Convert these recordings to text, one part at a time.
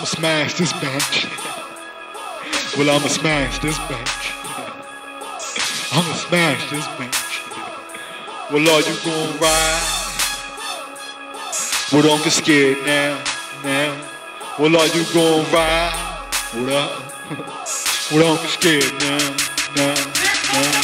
I'ma smash this bench. Well, I'ma smash this bench. I'ma smash this bench. Well, are you gonna ride? Well, don't get scared now, now. Well, are you gonna ride? What up? well, don't get scared now, now, now.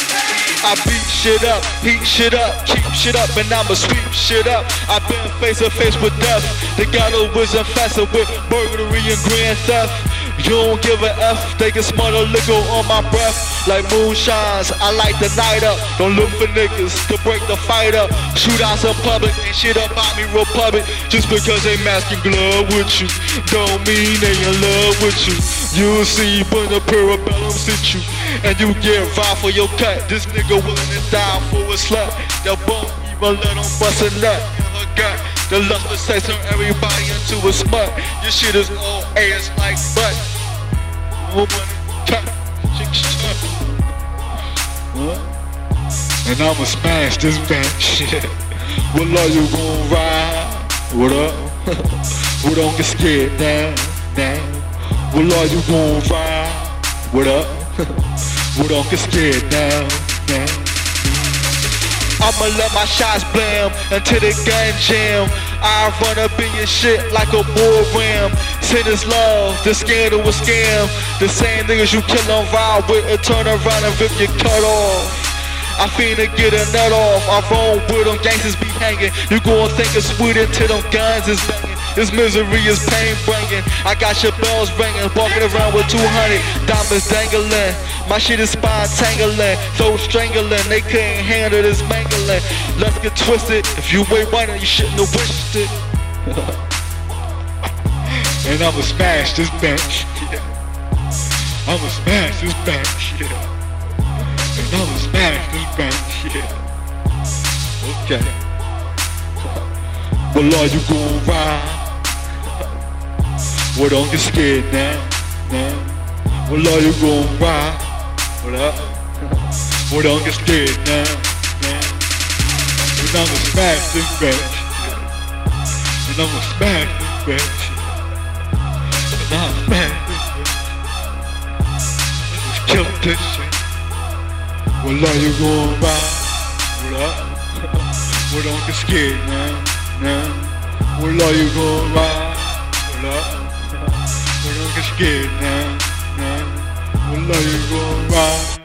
I beat shit up, heat shit up, keep shit up, and I'ma sweep shit up. I've been face to face with death. The ghetto was infested with burglary and grand theft. You don't give a F, they can smell the liquor on my breath like moonshines. I light the night up, don't look for niggas to break the fight up. Shoot out in public and shit up on me real public. Just because they masking glove with you, don't mean they in love with you. You'll see when the parabellum hit you, and you get robbed for your cut. This nigga willing to die for a slut. That won't even let him bust a nut. The lust for sex turn everybody into a smut. Your shit is all ass like butt. Money, cut, And I'ma smash this bench. what are you gon' ride? What up? well, don't get scared now, now. Well, are you gon' ride? What up? well, don't get scared now, now. I'ma let my shots blam until the gun jam. I run up in your shit like a bull ram. Send us love, the scandal was scam. The same niggas you kill and ride with and turn around and rip your cut off. I finna get a nut off. I roll with them gangsters be hanging. You gon' think it's sweet until them guns is banging. This misery is pain bringing. I got your bells ringing, walking around with 200 diamonds dangling. My shit is spine tangling, throat strangling. They couldn't handle this mangling. Let's get twisted. If you ain't running, you shouldn't have wished it. and I'ma smash this bench. Yeah. I'ma smash this bench. Yeah. And I'ma smash this bench. Yeah. Okay. Well, are you gon' ride? Well, don't get scared now, now. Well, are you gon' ride? What don't get scared now, now. And I'ma smash this bench. And I'ma smash this bench. And I'ma smash this. Let's kill this shit. Are you? What well, don't get scared now, now. Well, are you gon' ride? What up? Well, don't are you ride?